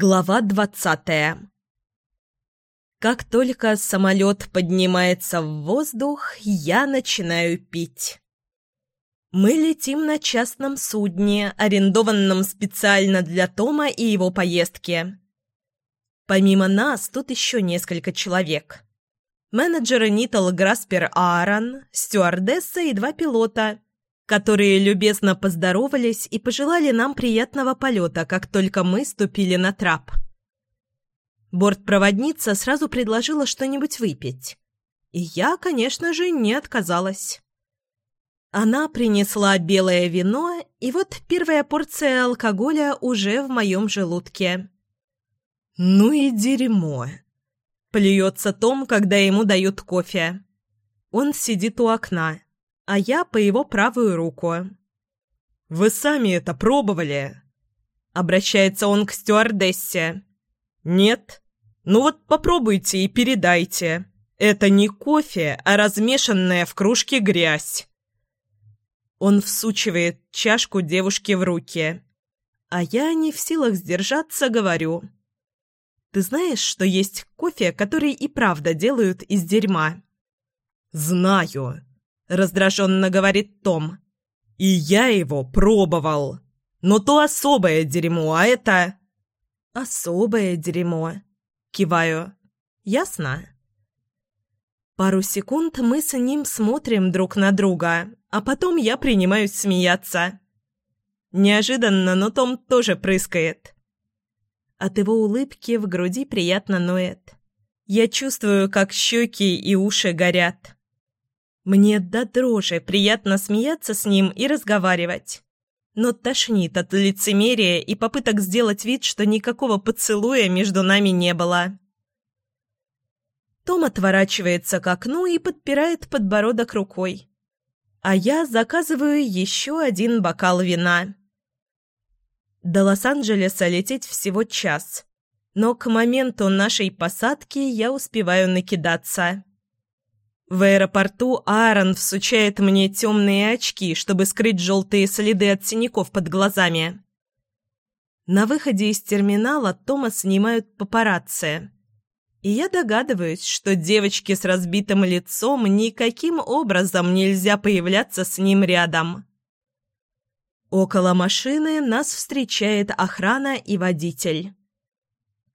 Глава двадцатая Как только самолет поднимается в воздух, я начинаю пить. Мы летим на частном судне, арендованном специально для Тома и его поездки. Помимо нас тут еще несколько человек. Менеджеры Нитл Граспер Аарон, стюардесса и два пилота – которые любезно поздоровались и пожелали нам приятного полета, как только мы ступили на трап. Бортпроводница сразу предложила что-нибудь выпить. И я, конечно же, не отказалась. Она принесла белое вино, и вот первая порция алкоголя уже в моем желудке. «Ну и дерьмо!» Плюется Том, когда ему дают кофе. Он сидит у окна а я по его правую руку. «Вы сами это пробовали?» Обращается он к стюардессе. «Нет? Ну вот попробуйте и передайте. Это не кофе, а размешанная в кружке грязь». Он всучивает чашку девушке в руки. А я не в силах сдержаться, говорю. «Ты знаешь, что есть кофе, который и правда делают из дерьма?» «Знаю», — раздраженно говорит Том. «И я его пробовал. Но то особое дерьмо, а это...» «Особое дерьмо», — киваю. «Ясно?» Пару секунд мы с ним смотрим друг на друга, а потом я принимаюсь смеяться. Неожиданно, но Том тоже прыскает. От его улыбки в груди приятно ноет. Я чувствую, как щеки и уши горят. Мне до дрожи приятно смеяться с ним и разговаривать. Но тошнит от лицемерия и попыток сделать вид, что никакого поцелуя между нами не было. Том отворачивается к окну и подпирает подбородок рукой. А я заказываю еще один бокал вина. До Лос-Анджелеса лететь всего час. Но к моменту нашей посадки я успеваю накидаться. В аэропорту Аарон всучает мне темные очки, чтобы скрыть желтые следы от синяков под глазами. На выходе из терминала Тома снимают папарацци. И я догадываюсь, что девочке с разбитым лицом никаким образом нельзя появляться с ним рядом. Около машины нас встречает охрана и водитель.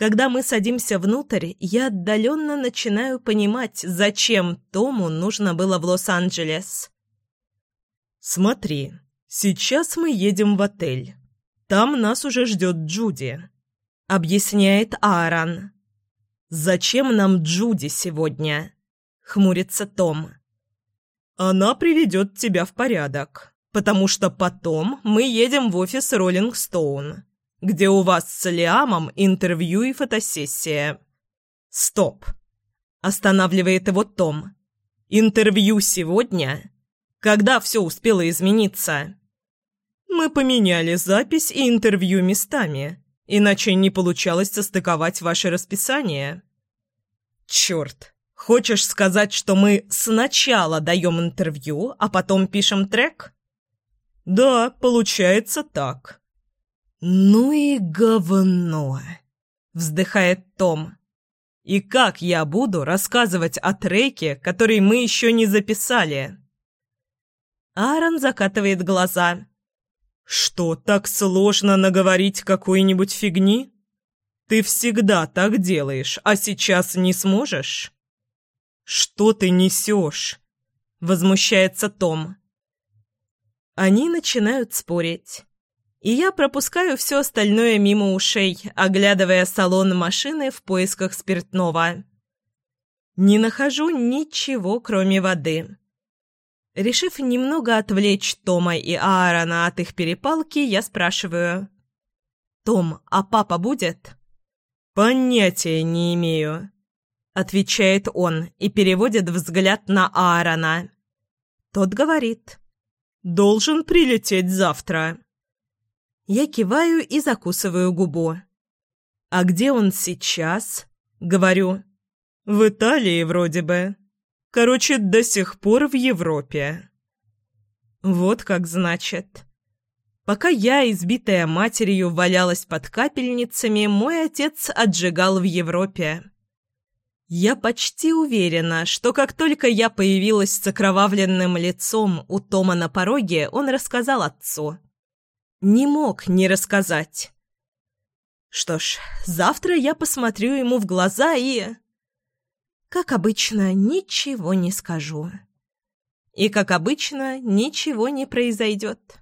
Когда мы садимся внутрь, я отдаленно начинаю понимать, зачем Тому нужно было в Лос-Анджелес. «Смотри, сейчас мы едем в отель. Там нас уже ждет Джуди», — объясняет Аарон. «Зачем нам Джуди сегодня?» — хмурится Том. «Она приведет тебя в порядок, потому что потом мы едем в офис Роллинг Стоун где у вас с Лиамом интервью и фотосессия. Стоп. Останавливает его Том. Интервью сегодня? Когда все успело измениться? Мы поменяли запись и интервью местами, иначе не получалось состыковать ваше расписание. Черт. Хочешь сказать, что мы сначала даем интервью, а потом пишем трек? Да, получается так. «Ну и говно!» — вздыхает Том. «И как я буду рассказывать о треке, который мы еще не записали?» Аарон закатывает глаза. «Что, так сложно наговорить какой-нибудь фигни? Ты всегда так делаешь, а сейчас не сможешь?» «Что ты несешь?» — возмущается Том. Они начинают спорить и я пропускаю все остальное мимо ушей, оглядывая салон машины в поисках спиртного. Не нахожу ничего, кроме воды. Решив немного отвлечь Тома и Аарона от их перепалки, я спрашиваю. «Том, а папа будет?» «Понятия не имею», — отвечает он и переводит взгляд на Аарона. Тот говорит. «Должен прилететь завтра». Я киваю и закусываю губу. «А где он сейчас?» Говорю. «В Италии вроде бы. Короче, до сих пор в Европе». «Вот как значит». Пока я, избитая матерью, валялась под капельницами, мой отец отжигал в Европе. Я почти уверена, что как только я появилась с окровавленным лицом у Тома на пороге, он рассказал отцу. Не мог не рассказать. Что ж, завтра я посмотрю ему в глаза и... Как обычно, ничего не скажу. И, как обычно, ничего не произойдет.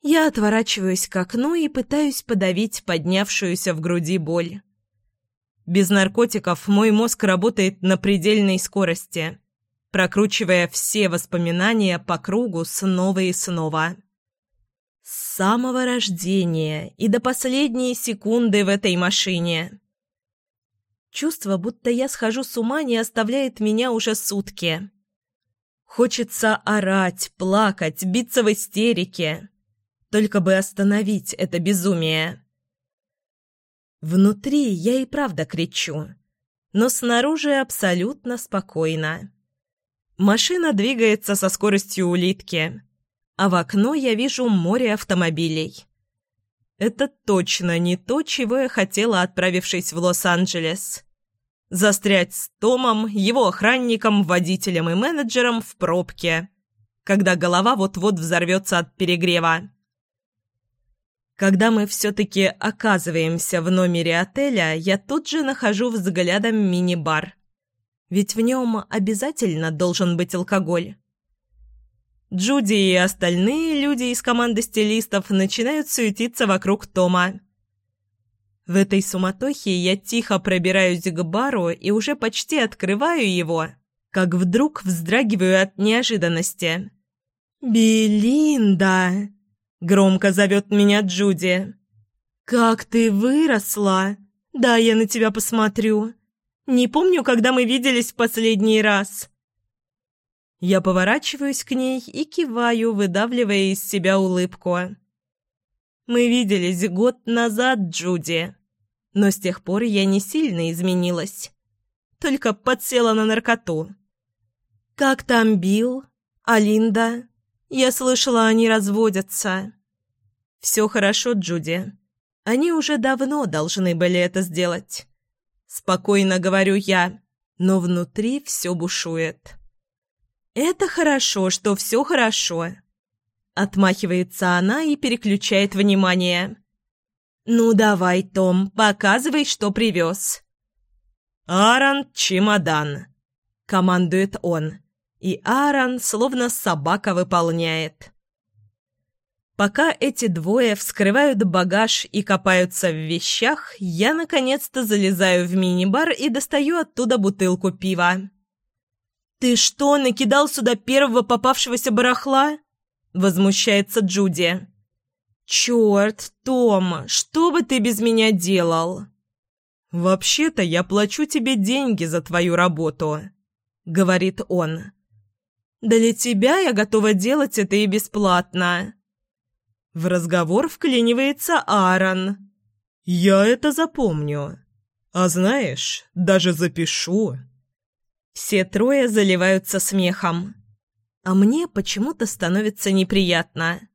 Я отворачиваюсь к окну и пытаюсь подавить поднявшуюся в груди боль. Без наркотиков мой мозг работает на предельной скорости, прокручивая все воспоминания по кругу снова и снова. С самого рождения и до последней секунды в этой машине. Чувство, будто я схожу с ума, не оставляет меня уже сутки. Хочется орать, плакать, биться в истерике только бы остановить это безумие. Внутри я и правда кричу, но снаружи абсолютно спокойно. Машина двигается со скоростью улитки, а в окно я вижу море автомобилей. Это точно не то, чего я хотела, отправившись в Лос-Анджелес. Застрять с Томом, его охранником, водителем и менеджером в пробке, когда голова вот-вот взорвется от перегрева. Когда мы все-таки оказываемся в номере отеля, я тут же нахожу взглядом мини-бар. Ведь в нем обязательно должен быть алкоголь. Джуди и остальные люди из команды стилистов начинают суетиться вокруг Тома. В этой суматохе я тихо пробираюсь к бару и уже почти открываю его, как вдруг вздрагиваю от неожиданности. «Белинда!» Громко зовет меня Джуди. «Как ты выросла! Да, я на тебя посмотрю. Не помню, когда мы виделись в последний раз». Я поворачиваюсь к ней и киваю, выдавливая из себя улыбку. «Мы виделись год назад, Джуди, но с тех пор я не сильно изменилась. Только подсела на наркоту. Как там Билл? Алинда? Я слышала, они разводятся. Все хорошо, Джуди. Они уже давно должны были это сделать. Спокойно говорю я, но внутри все бушует. Это хорошо, что все хорошо. Отмахивается она и переключает внимание. «Ну давай, Том, показывай, что привез». «Аарон, чемодан», — командует он и Аарон словно собака выполняет. Пока эти двое вскрывают багаж и копаются в вещах, я наконец-то залезаю в мини-бар и достаю оттуда бутылку пива. «Ты что, накидал сюда первого попавшегося барахла?» — возмущается Джуди. «Черт, Том, что бы ты без меня делал?» «Вообще-то я плачу тебе деньги за твою работу», — говорит он. Для тебя я готова делать это и бесплатно». В разговор вклинивается Аарон. «Я это запомню. А знаешь, даже запишу». Все трое заливаются смехом. А мне почему-то становится неприятно.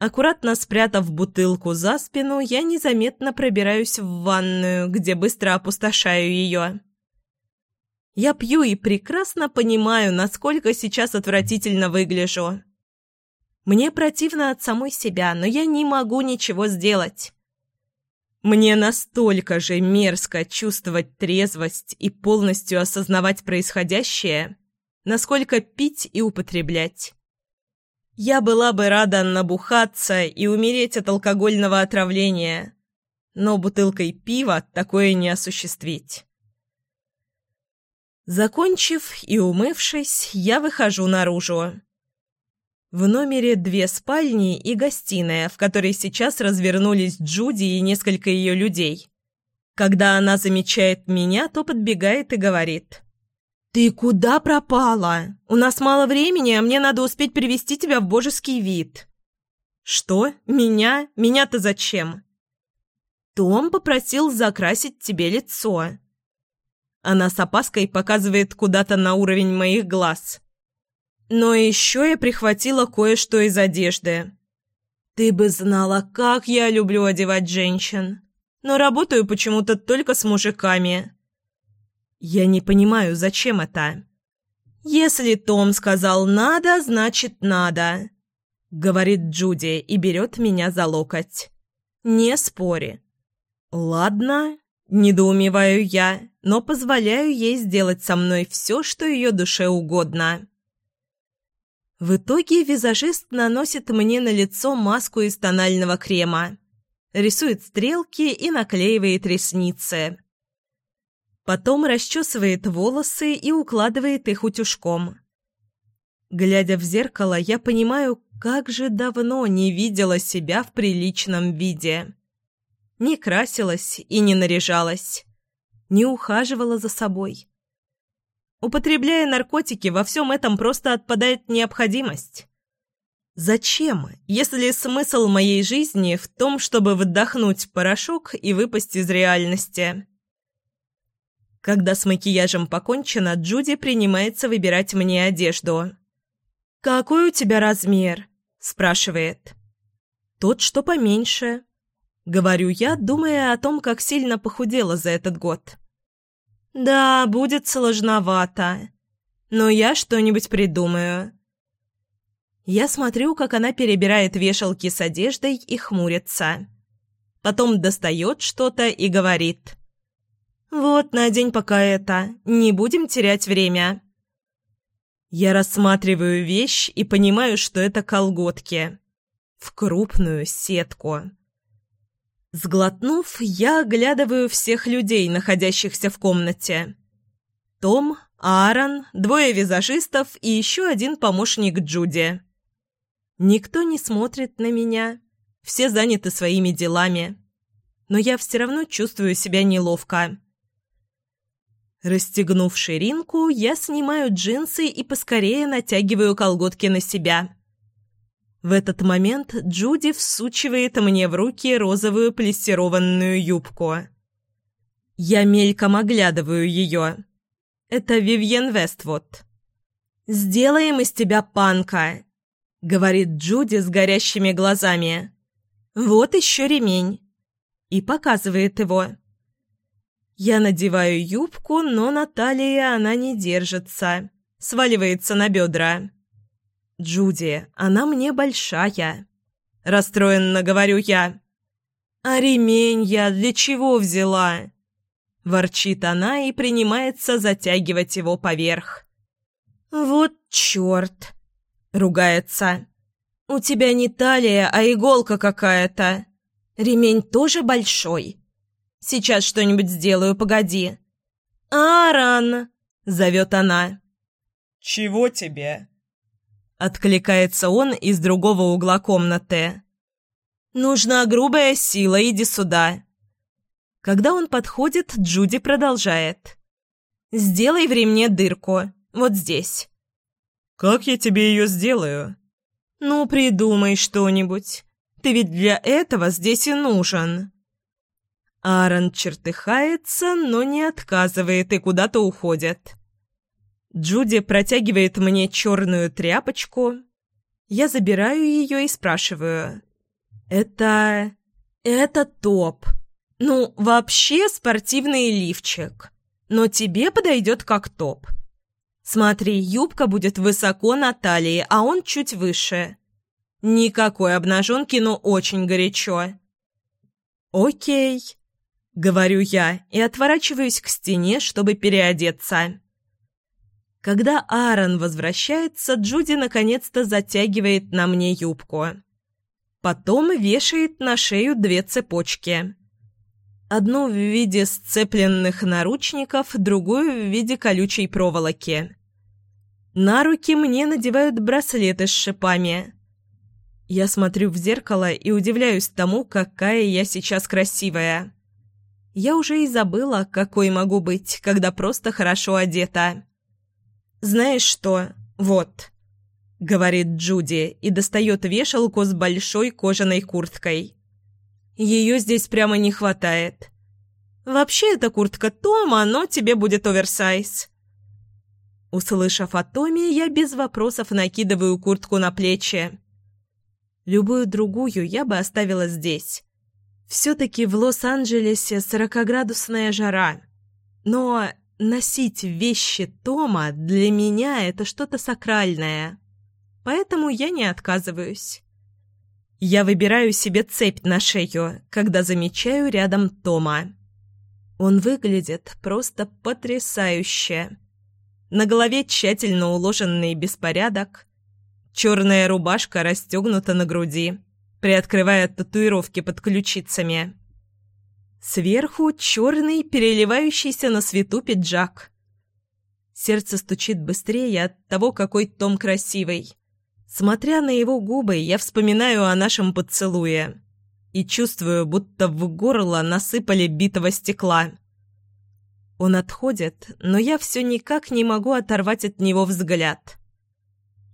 Аккуратно спрятав бутылку за спину, я незаметно пробираюсь в ванную, где быстро опустошаю ее. Я пью и прекрасно понимаю, насколько сейчас отвратительно выгляжу. Мне противно от самой себя, но я не могу ничего сделать. Мне настолько же мерзко чувствовать трезвость и полностью осознавать происходящее, насколько пить и употреблять. Я была бы рада набухаться и умереть от алкогольного отравления, но бутылкой пива такое не осуществить. Закончив и умывшись, я выхожу наружу. В номере две спальни и гостиная, в которой сейчас развернулись Джуди и несколько ее людей. Когда она замечает меня, то подбегает и говорит. «Ты куда пропала? У нас мало времени, а мне надо успеть привести тебя в божеский вид». «Что? Меня? Меня-то зачем?» «Том попросил закрасить тебе лицо». Она с опаской показывает куда-то на уровень моих глаз. Но еще я прихватила кое-что из одежды. Ты бы знала, как я люблю одевать женщин. Но работаю почему-то только с мужиками. Я не понимаю, зачем это. Если Том сказал «надо», значит «надо», — говорит Джуди и берет меня за локоть. Не спори. Ладно, недоумеваю я, но позволяю ей сделать со мной все, что ее душе угодно. В итоге визажист наносит мне на лицо маску из тонального крема, рисует стрелки и наклеивает ресницы. Потом расчесывает волосы и укладывает их утюжком. Глядя в зеркало, я понимаю, как же давно не видела себя в приличном виде. Не красилась и не наряжалась, не ухаживала за собой. Употребляя наркотики, во всем этом просто отпадает необходимость. Зачем, если смысл моей жизни в том, чтобы вдохнуть порошок и выпасть из реальности? Когда с макияжем покончено, Джуди принимается выбирать мне одежду. «Какой у тебя размер?» – спрашивает. «Тот, что поменьше», – говорю я, думая о том, как сильно похудела за этот год. «Да, будет сложновато. Но я что-нибудь придумаю». Я смотрю, как она перебирает вешалки с одеждой и хмурится. Потом достает что-то и говорит. «Вот, надень пока это. Не будем терять время». Я рассматриваю вещь и понимаю, что это колготки. В крупную сетку. Сглотнув, я оглядываю всех людей, находящихся в комнате. Том, Аарон, двое визажистов и еще один помощник Джуди. Никто не смотрит на меня. Все заняты своими делами. Но я все равно чувствую себя неловко. Расстегнув ширинку, я снимаю джинсы и поскорее натягиваю колготки на себя. В этот момент Джуди всучивает мне в руки розовую плессированную юбку. Я мельком оглядываю ее. Это Вивьен Вествуд. «Сделаем из тебя панка», — говорит Джуди с горящими глазами. «Вот еще ремень». И показывает его. Я надеваю юбку, но на талии она не держится. Сваливается на бедра. «Джуди, она мне большая», — расстроенно говорю я. «А ремень я для чего взяла?» Ворчит она и принимается затягивать его поверх. «Вот черт!» — ругается. «У тебя не талия, а иголка какая-то. Ремень тоже большой. Сейчас что-нибудь сделаю, погоди». «Аарон!» — зовет она. «Чего тебе?» Откликается он из другого угла комнаты. «Нужна грубая сила, иди сюда». Когда он подходит, Джуди продолжает. «Сделай в ремне дырку. Вот здесь». «Как я тебе ее сделаю?» «Ну, придумай что-нибудь. Ты ведь для этого здесь и нужен». Аарон чертыхается, но не отказывает и куда-то уходит. Джуди протягивает мне черную тряпочку. Я забираю ее и спрашиваю. «Это... это топ. Ну, вообще спортивный лифчик. Но тебе подойдет как топ. Смотри, юбка будет высоко на талии, а он чуть выше. Никакой обнаженки, но очень горячо». «Окей», — говорю я и отворачиваюсь к стене, чтобы переодеться. Когда Аарон возвращается, Джуди наконец-то затягивает на мне юбку. Потом вешает на шею две цепочки. Одну в виде сцепленных наручников, другую в виде колючей проволоки. На руки мне надевают браслеты с шипами. Я смотрю в зеркало и удивляюсь тому, какая я сейчас красивая. Я уже и забыла, какой могу быть, когда просто хорошо одета. «Знаешь что? Вот», — говорит Джуди и достает вешалку с большой кожаной курткой. «Ее здесь прямо не хватает. Вообще, эта куртка Тома, но тебе будет оверсайз». Услышав о Томе, я без вопросов накидываю куртку на плечи. Любую другую я бы оставила здесь. Все-таки в Лос-Анджелесе сорокоградусная жара. Но носить вещи Тома для меня это что-то сакральное. Поэтому я не отказываюсь. Я выбираю себе цепь на шею, когда замечаю рядом Тома. Он выглядит просто потрясающе. На голове тщательно уложенный беспорядок. Черная рубашка расстегнута на груди, приоткрывая татуировки под ключицами. Сверху черный, переливающийся на свету пиджак. Сердце стучит быстрее от того, какой Том красивый. Смотря на его губы, я вспоминаю о нашем поцелуе и чувствую, будто в горло насыпали битого стекла. Он отходит, но я все никак не могу оторвать от него взгляд.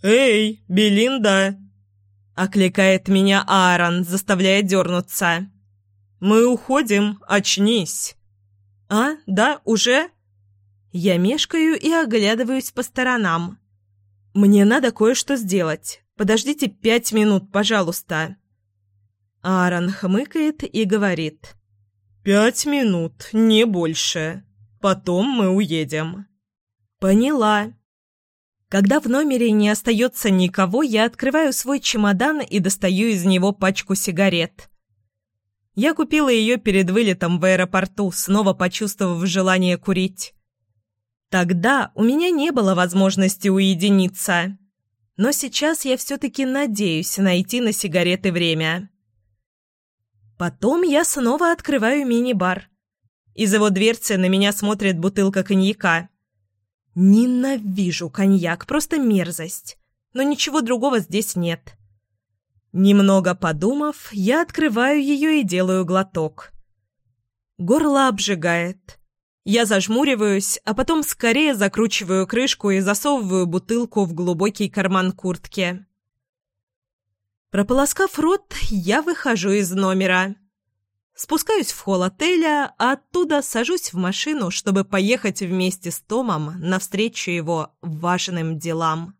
«Эй, Белинда!» — окликает меня Аарон, заставляя дернуться. «Мы уходим, очнись!» «А, да, уже?» Я мешкаю и оглядываюсь по сторонам. «Мне надо кое-что сделать. Подождите пять минут, пожалуйста». Аарон хмыкает и говорит. «Пять минут, не больше. Потом мы уедем». «Поняла». Когда в номере не остается никого, я открываю свой чемодан и достаю из него пачку сигарет. Я купила ее перед вылетом в аэропорту, снова почувствовав желание курить. Тогда у меня не было возможности уединиться, но сейчас я все-таки надеюсь найти на сигареты время. Потом я снова открываю мини-бар. Из его дверцы на меня смотрит бутылка коньяка. Ненавижу коньяк, просто мерзость. Но ничего другого здесь нет. Немного подумав, я открываю ее и делаю глоток. Горло обжигает. Я зажмуриваюсь, а потом скорее закручиваю крышку и засовываю бутылку в глубокий карман куртки. Прополоскав рот, я выхожу из номера. Спускаюсь в холл отеля, а оттуда сажусь в машину, чтобы поехать вместе с Томом навстречу его важным делам.